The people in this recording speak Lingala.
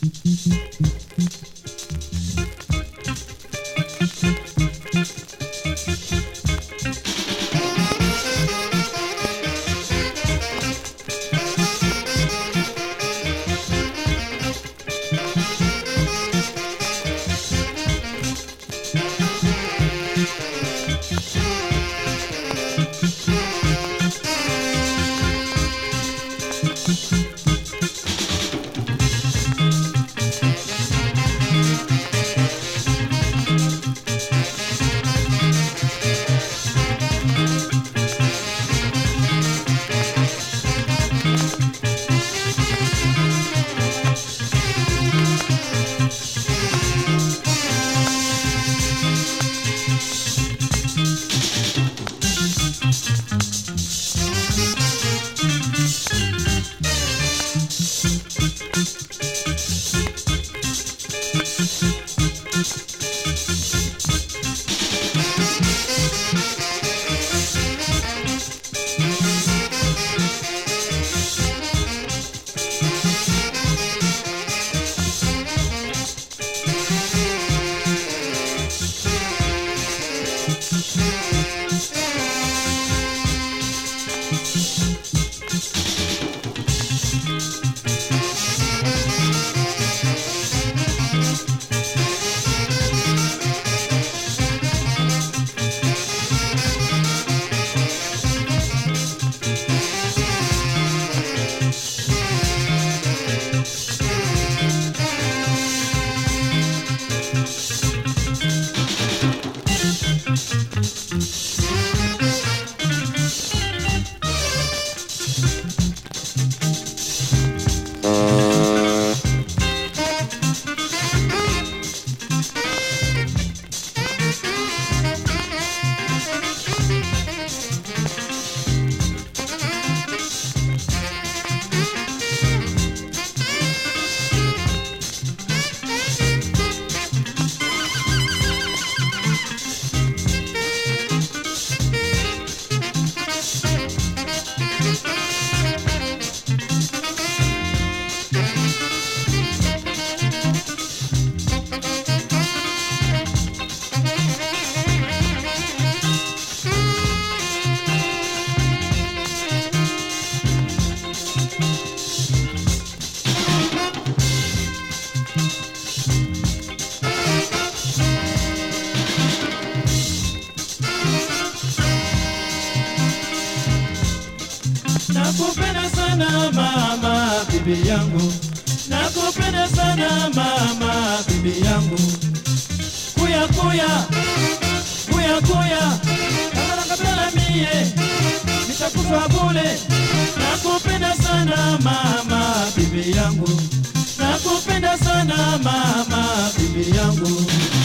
Thank you. Thank you. nakupenda sana mama bibi yangu nakupenda sana mama bibi yangu kuya kuya kuya kuya kabalangabela mie nitakufa bule nakupenda sana mama bibi yangu nakupenda sana mama bibi yangu